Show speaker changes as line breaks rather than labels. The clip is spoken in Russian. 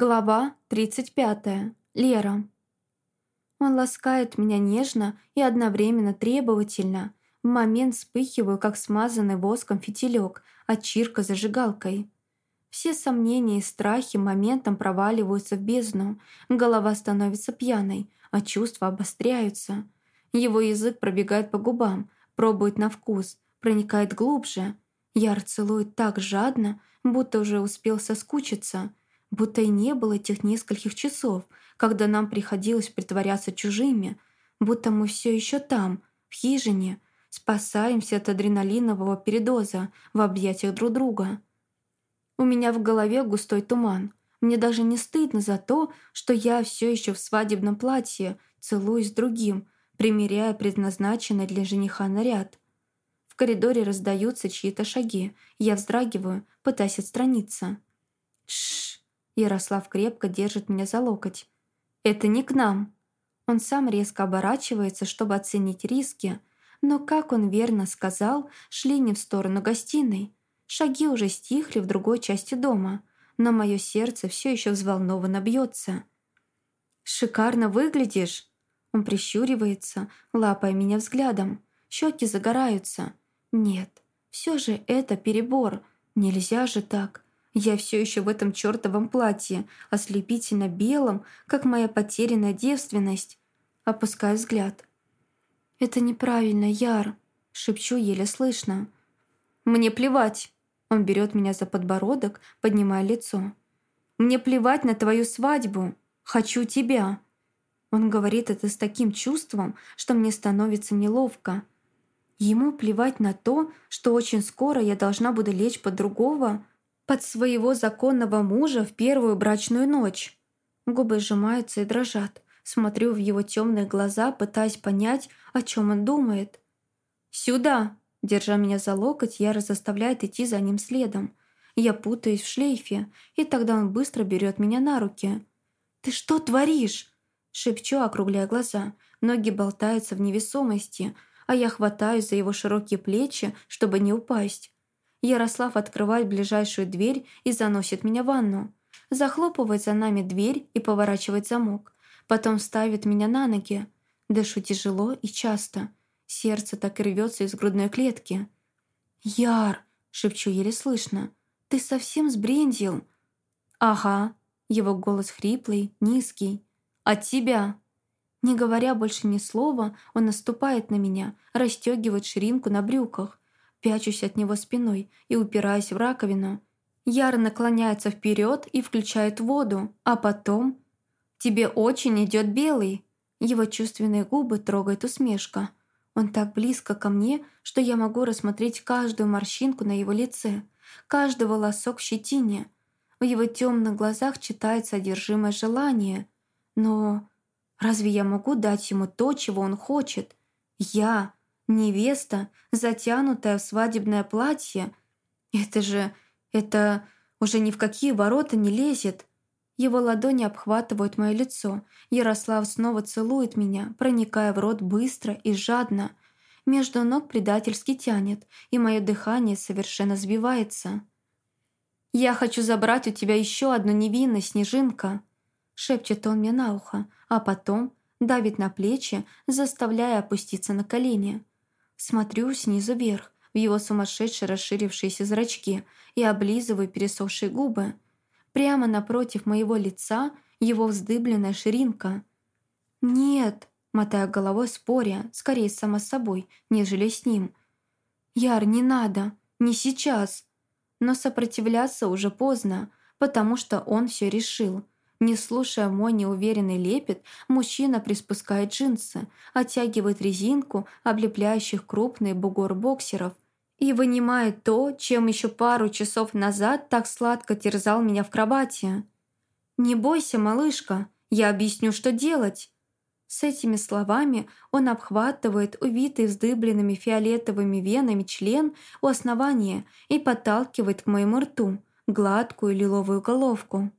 Глава 35. Лера. Он ласкает меня нежно и одновременно требовательно. В момент вспыхиваю, как смазанный воском фитилек от чирка зажигалкой. Все сомнения и страхи моментом проваливаются в бездну. Голова становится пьяной, а чувства обостряются. Его язык пробегает по губам, пробует на вкус, проникает глубже. Яр целует так жадно, будто уже успел соскучиться – Будто и не было этих нескольких часов, когда нам приходилось притворяться чужими, будто мы все еще там, в хижине, спасаемся от адреналинового передоза в объятиях друг друга. У меня в голове густой туман. Мне даже не стыдно за то, что я все еще в свадебном платье, целуюсь с другим, примеряя предназначенный для жениха наряд. В коридоре раздаются чьи-то шаги. Я вздрагиваю, пытаясь отстраниться. Тш! Ярослав крепко держит меня за локоть. «Это не к нам». Он сам резко оборачивается, чтобы оценить риски, но, как он верно сказал, шли не в сторону гостиной. Шаги уже стихли в другой части дома, но мое сердце все еще взволнованно бьется. «Шикарно выглядишь!» Он прищуривается, лапая меня взглядом. Щеки загораются. «Нет, все же это перебор. Нельзя же так. Я все еще в этом чертовом платье, ослепительно белом, как моя потерянная девственность. Опускаю взгляд. «Это неправильно, Яр», — шепчу еле слышно. «Мне плевать». Он берет меня за подбородок, поднимая лицо. «Мне плевать на твою свадьбу. Хочу тебя». Он говорит это с таким чувством, что мне становится неловко. Ему плевать на то, что очень скоро я должна буду лечь под другого, под своего законного мужа в первую брачную ночь. Губы сжимаются и дрожат. Смотрю в его темные глаза, пытаясь понять, о чем он думает. «Сюда!» Держа меня за локоть, Яра заставляет идти за ним следом. Я путаюсь в шлейфе, и тогда он быстро берет меня на руки. «Ты что творишь?» Шепчу, округляя глаза. Ноги болтаются в невесомости, а я хватаюсь за его широкие плечи, чтобы не упасть. Ярослав открывает ближайшую дверь и заносит меня в ванну. Захлопывает за нами дверь и поворачивает замок. Потом ставит меня на ноги. Дышу тяжело и часто. Сердце так и рвется из грудной клетки. «Яр!» — шепчу еле слышно. «Ты совсем сбрендил?» «Ага». Его голос хриплый, низкий. «От тебя!» Не говоря больше ни слова, он наступает на меня, расстегивает ширинку на брюках. Пячусь от него спиной и упираясь в раковину. Яр наклоняется вперед и включает воду, а потом... «Тебе очень идет белый!» Его чувственные губы трогает усмешка. Он так близко ко мне, что я могу рассмотреть каждую морщинку на его лице, каждый волосок в щетине. В его темных глазах читается одержимое желание. Но разве я могу дать ему то, чего он хочет? Я Невеста, затянутая в свадебное платье. Это же... это уже ни в какие ворота не лезет. Его ладони обхватывают мое лицо. Ярослав снова целует меня, проникая в рот быстро и жадно. Между ног предательски тянет, и мое дыхание совершенно сбивается. «Я хочу забрать у тебя еще одну невинность, Снежинка», шепчет он мне на ухо, а потом давит на плечи, заставляя опуститься на колени. Смотрю снизу вверх, в его сумасшедшие расширившиеся зрачки и облизываю пересохшие губы. Прямо напротив моего лица его вздыбленная ширинка. «Нет», — мотая головой споря, скорее сама собой, нежели с ним. «Яр, не надо, не сейчас». Но сопротивляться уже поздно, потому что он все решил — не слушая мой неуверенный лепет, мужчина приспускает джинсы, оттягивает резинку, облепляющих крупный бугор боксеров, и вынимает то, чем еще пару часов назад так сладко терзал меня в кровати. «Не бойся, малышка, я объясню, что делать». С этими словами он обхватывает увитый вздыбленными фиолетовыми венами член у основания и подталкивает к моему рту гладкую лиловую головку.